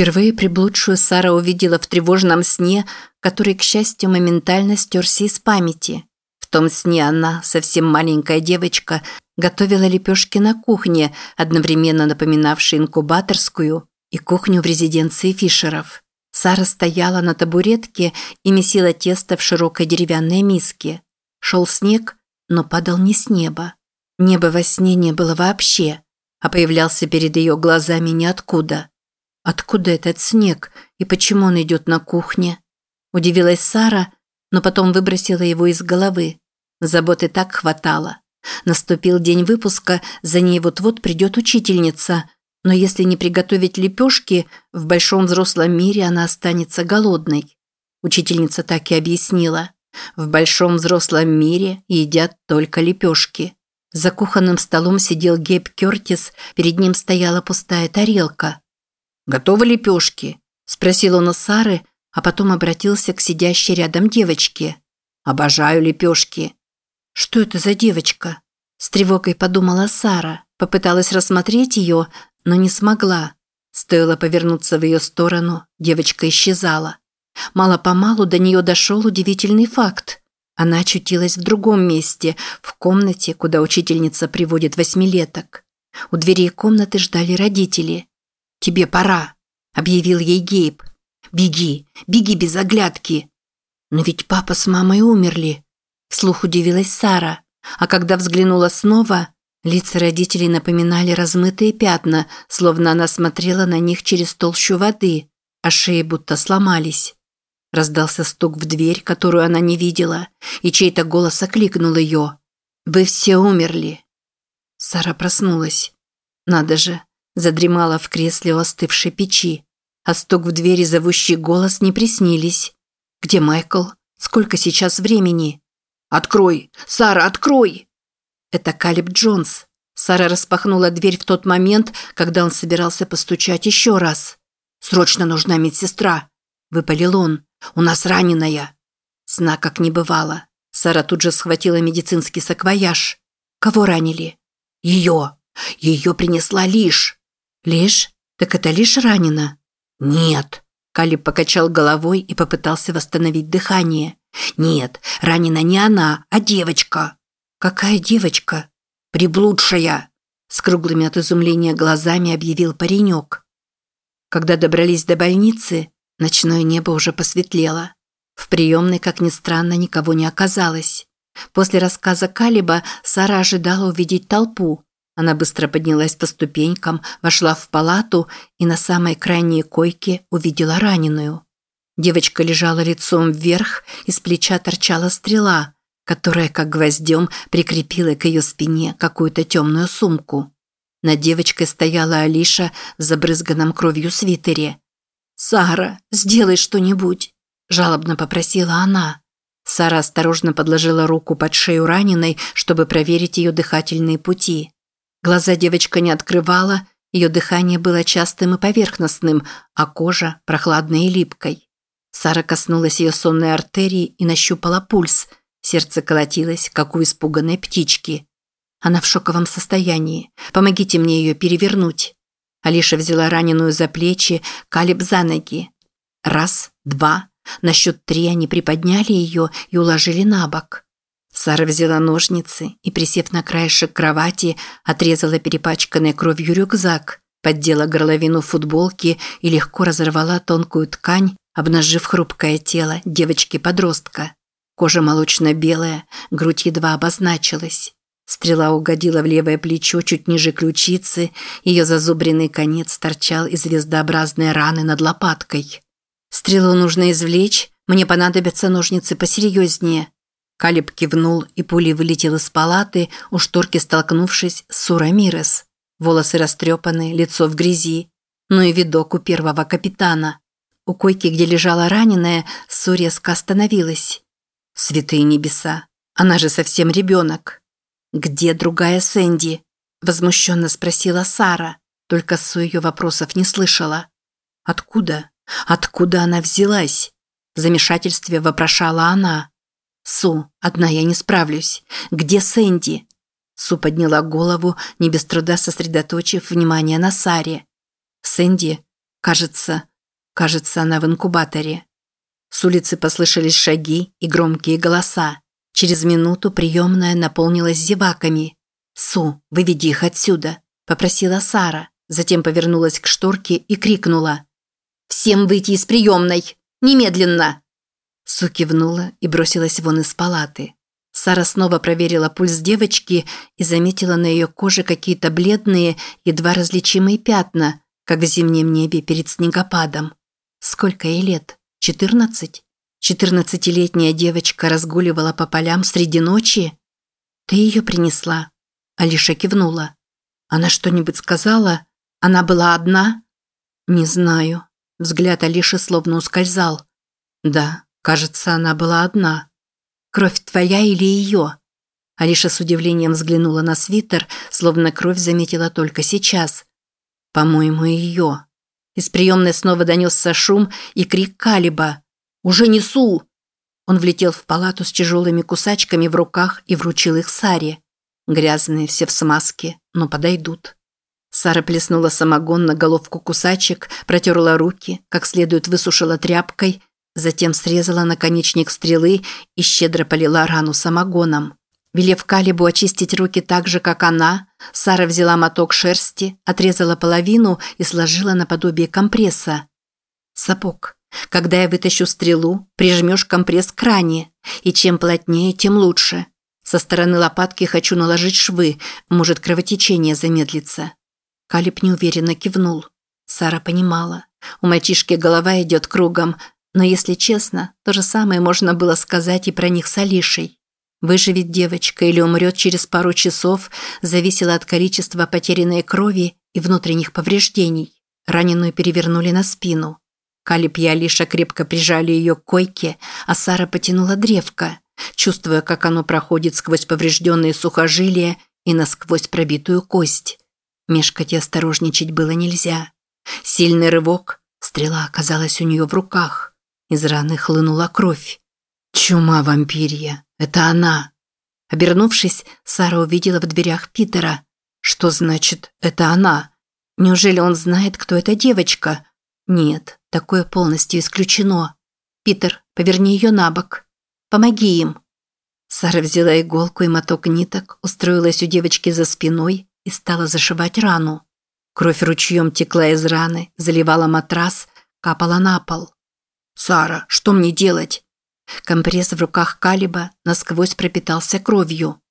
Впервые приблудшую Сара увидела в тревожном сне, который, к счастью, моментально стерся из памяти. В том сне она, совсем маленькая девочка, готовила лепешки на кухне, одновременно напоминавшей инкубаторскую и кухню в резиденции Фишеров. Сара стояла на табуретке и месила тесто в широкой деревянной миске. Шел снег, но падал не с неба. Неба во сне не было вообще, а появлялся перед ее глазами ниоткуда. Откуда этот снег и почему он идет на кухне? Удивилась Сара, но потом выбросила его из головы. Заботы так хватало. Наступил день выпуска, за ней вот-вот придет учительница, но если не приготовить лепешки, в большом взрослом мире она останется голодной. Учительница так и объяснила. В большом взрослом мире едят только лепешки. За кухонным столом сидел Гейб Кертис, перед ним стояла пустая тарелка. «Готовы лепешки?» – спросил он у Сары, а потом обратился к сидящей рядом девочке. «Обожаю лепешки». «Что это за девочка?» С тревогой подумала Сара, попыталась рассмотреть ее, но не смогла. Стоило повернуться в ее сторону, девочка исчезала. Мало-помалу до нее дошел удивительный факт. Она очутилась в другом месте, в комнате, куда учительница приводит восьмилеток. У дверей комнаты ждали родители. «Тебе пора», – объявил ей Гейб. «Беги, беги без оглядки». «Но ведь папа с мамой умерли», – вслух удивилась Сара. А когда взглянула снова, лица родителей напоминали размытые пятна, словно она смотрела на них через толщу воды, а шеи будто сломались. Раздался стук в дверь, которую она не видела, и чей-то голос окликнул ее. «Вы все умерли». Сара проснулась. Надо же, задремала в кресле у остывшей печи. А стук в двери зовущий голос не приснились. «Где Майкл? Сколько сейчас времени?» «Открой! Сара, открой!» Это Калиб Джонс. Сара распахнула дверь в тот момент, когда он собирался постучать еще раз. «Срочно нужна медсестра!» – выпалил он. «У нас раненая!» Сна как не бывало. Сара тут же схватила медицинский саквояж. «Кого ранили?» «Ее! Ее принесла Лиш!» «Лиш? Так это Лиш ранена?» «Нет!» Калиб покачал головой и попытался восстановить дыхание. «Нет, ранена не она, а девочка!» «Какая девочка?» «Приблудшая!» С круглыми от изумления глазами объявил паренек. Когда добрались до больницы, Ночное небо уже посветлело. В приемной, как ни странно, никого не оказалось. После рассказа Калиба Сара ожидала увидеть толпу. Она быстро поднялась по ступенькам, вошла в палату и на самой крайней койке увидела раненую. Девочка лежала лицом вверх, из плеча торчала стрела, которая, как гвоздем, прикрепила к ее спине какую-то темную сумку. Над девочкой стояла Алиша в забрызганном кровью свитере. «Сара, сделай что-нибудь», – жалобно попросила она. Сара осторожно подложила руку под шею раненой, чтобы проверить ее дыхательные пути. Глаза девочка не открывала, ее дыхание было частым и поверхностным, а кожа – прохладной и липкой. Сара коснулась ее сонной артерии и нащупала пульс. Сердце колотилось, как у испуганной птички. Она в шоковом состоянии. Помогите мне ее перевернуть. Алиша взяла раненую за плечи, Калиб за ноги. Раз, два. На счет три они приподняли ее и уложили на бок. Сара взяла ножницы и, присев на краешек кровати, отрезала перепачканный кровью рюкзак, поддела горловину футболки и легко разорвала тонкую ткань, обнажив хрупкое тело девочки-подростка. Кожа молочно-белая, грудь едва обозначилась. Стрела угодила в левое плечо чуть ниже ключицы, ее зазубренный конец торчал из звездообразной раны над лопаткой. «Стрелу нужно извлечь, мне понадобятся ножницы посерьезнее». Калиб кивнул, и пулей вылетел из палаты, у шторки столкнувшись с Сура Мирес. Волосы растрепаны, лицо в грязи. Ну и видок у первого капитана. У койки, где лежала раненая, Су резко остановилась. «Святые небеса! Она же совсем ребенок!» «Где другая Сэнди?» – возмущенно спросила Сара. Только Су ее вопросов не слышала. «Откуда? Откуда она взялась?» В замешательстве вопрошала она. «Су, одна я не справлюсь. Где Сэнди?» Су подняла голову, не без труда сосредоточив внимание на Саре. Сэнди, кажется, Кажется, она в инкубаторе. С улицы послышались шаги и громкие голоса. Через минуту приемная наполнилась зеваками. «Су, выведи их отсюда», – попросила Сара. Затем повернулась к шторке и крикнула. «Всем выйти из приемной! Немедленно!» Су кивнула и бросилась вон из палаты. Сара снова проверила пульс девочки и заметила на ее коже какие-то бледные, едва различимые пятна, как в зимнем небе перед снегопадом. Сколько ей лет? Четырнадцать? Четырнадцатилетняя девочка разгуливала по полям среди ночи? Ты ее принесла? Алиша кивнула. Она что-нибудь сказала? Она была одна? Не знаю. Взгляд Алиши словно ускользал. Да, кажется, она была одна. Кровь твоя или ее? Алиша с удивлением взглянула на свитер, словно кровь заметила только сейчас. По-моему, ее. Из приемной снова донесся шум и крик Калиба. «Уже несу!» Он влетел в палату с тяжелыми кусачками в руках и вручил их Саре. Грязные, все в смазке, но подойдут. Сара плеснула самогон на головку кусачек, протерла руки, как следует высушила тряпкой, затем срезала наконечник стрелы и щедро полила рану самогоном. Велев Калибу очистить руки так же, как она, Сара взяла моток шерсти, отрезала половину и сложила наподобие компресса. Сапог. Когда я вытащу стрелу, прижмешь компресс к ране, и чем плотнее, тем лучше. Со стороны лопатки хочу наложить швы, может кровотечение замедлится. Калиб неуверенно кивнул. Сара понимала. У мальчишки голова идет кругом, но если честно, то же самое можно было сказать и про них с Алишей. Выживет девочка или умрет через пару часов зависело от количества потерянной крови и внутренних повреждений. Раненую перевернули на спину. Калиб и Алиша крепко прижали ее к койке, а Сара потянула древко, чувствуя, как оно проходит сквозь поврежденные сухожилия и насквозь пробитую кость. Мешкать и осторожничать было нельзя. Сильный рывок, стрела оказалась у нее в руках. Из раны хлынула кровь. Чума вампирья. Это она. Обернувшись, Сара увидела в дверях Питера. Что значит «это она»? Неужели он знает, кто эта девочка? Нет, такое полностью исключено. Питер, поверни ее на бок. Помоги им. Сара взяла иголку и моток ниток, устроилась у девочки за спиной и стала зашивать рану. Кровь ручьем текла из раны, заливала матрас, капала на пол. «Сара, что мне делать?» Компресс в руках Калиба насквозь пропитался кровью.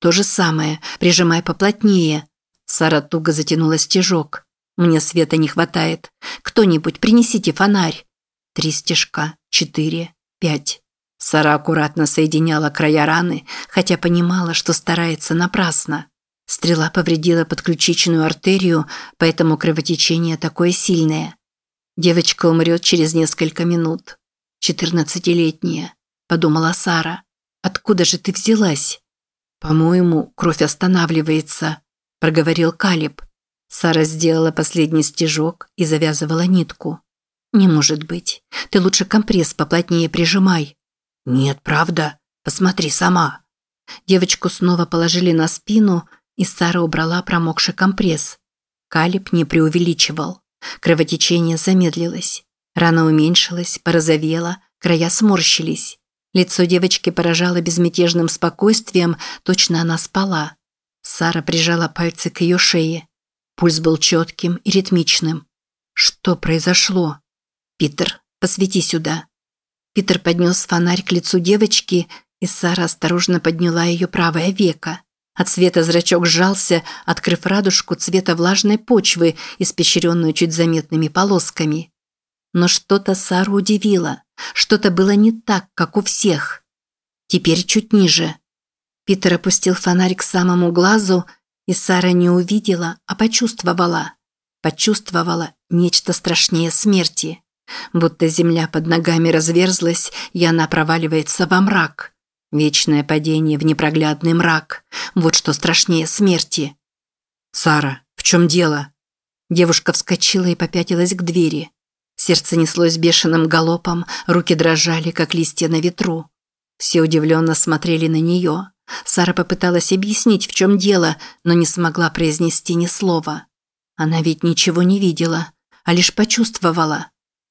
То же самое, прижимай поплотнее. Сара туго затянула стежок. Мне света не хватает. Кто-нибудь принесите фонарь. Три стежка, четыре, пять. Сара аккуратно соединяла края раны, хотя понимала, что старается напрасно. Стрела повредила подключичную артерию, поэтому кровотечение такое сильное. Девочка умрет через несколько минут. Четырнадцатилетняя, подумала Сара. Откуда же ты взялась? По-моему, кровь останавливается, проговорил Калиб. Сара сделала последний стежок и завязывала нитку. Не может быть. Ты лучше компресс поплотнее прижимай. Нет, правда? Посмотри сама. Девочку снова положили на спину, и Сара убрала промокший компресс. Калиб не преувеличивал. Кровотечение замедлилось. Рана уменьшилась, порозовела, края сморщились. Лицо девочки поражало безмятежным спокойствием, точно она спала. Сара прижала пальцы к ее шее. Пульс был четким и ритмичным. Что произошло? Питер, посвети сюда. Питер поднес фонарь к лицу девочки, и Сара осторожно подняла ее правое веко. От света зрачок сжался, открыв радужку цвета влажной почвы, испещренную чуть заметными полосками. Но что-то Сару удивило. Что-то было не так, как у всех. Теперь чуть ниже. Питер опустил фонарь к самому глазу, и Сара не увидела, а почувствовала. Почувствовала нечто страшнее смерти. Будто земля под ногами разверзлась, и она проваливается во мрак. Вечное падение в непроглядный мрак. Вот что страшнее смерти. «Сара, в чем дело?» Девушка вскочила и попятилась к двери. Сердце неслось бешеным галопом, руки дрожали, как листья на ветру. Все удивленно смотрели на нее. Сара попыталась объяснить, в чем дело, но не смогла произнести ни слова. Она ведь ничего не видела, а лишь почувствовала.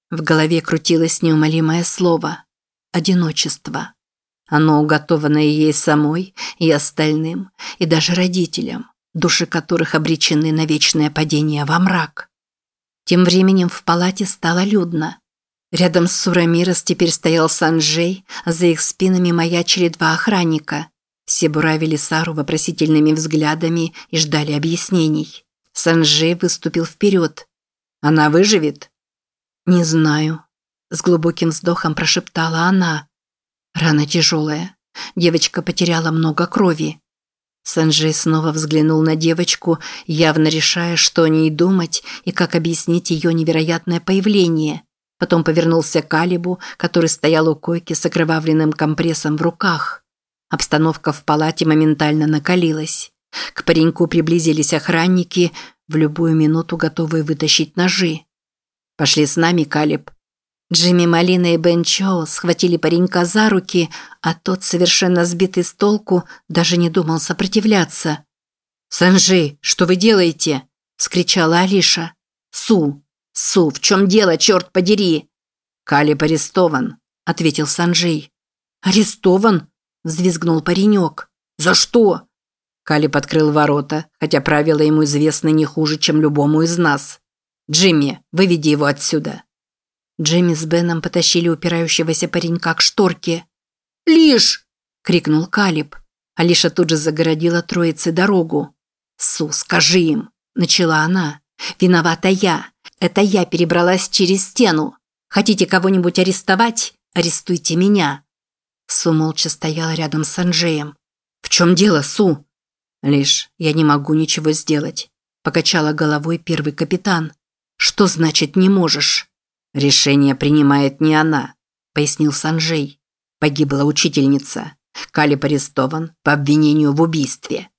В голове крутилось неумолимое слово – одиночество. Оно уготовано и ей самой, и остальным, и даже родителям, души которых обречены на вечное падение во мрак. Тем временем в палате стало людно. Рядом с Сурамирос теперь стоял Санджей, а за их спинами маячили два охранника. Все буравили Сару вопросительными взглядами и ждали объяснений. Санджей выступил вперед. «Она выживет?» «Не знаю», – с глубоким вздохом прошептала она. Рана тяжелая. Девочка потеряла много крови. Санджей снова взглянул на девочку, явно решая, что о ней думать и как объяснить ее невероятное появление. Потом повернулся к Алибу, который стоял у койки с окровавленным компрессом в руках. Обстановка в палате моментально накалилась. К пареньку приблизились охранники, в любую минуту готовые вытащить ножи. «Пошли с нами, Калиб», Джимми Малина и Бен Чоу схватили паренька за руки, а тот, совершенно сбитый с толку, даже не думал сопротивляться. «Санжи, что вы делаете?» – вскричала Алиша. «Су! Су, в чем дело, черт подери?» «Калиб арестован», – ответил Санжей. «Арестован?» – взвизгнул паренек. «За что?» Калиб открыл ворота, хотя правила ему известны не хуже, чем любому из нас. «Джимми, выведи его отсюда». Джимми с Беном потащили упирающегося паренька к шторке. «Лиш!» – крикнул Калиб. Алиша тут же загородила троице дорогу. «Су, скажи им!» – начала она. «Виновата я. Это я перебралась через стену. Хотите кого-нибудь арестовать? Арестуйте меня!» Су молча стояла рядом с Анжеем. «В чем дело, Су?» «Лишь я не могу ничего сделать», – покачала головой первый капитан. «Что значит «не можешь»?» «Решение принимает не она», – пояснил Санжей. «Погибла учительница. Калиб арестован по обвинению в убийстве».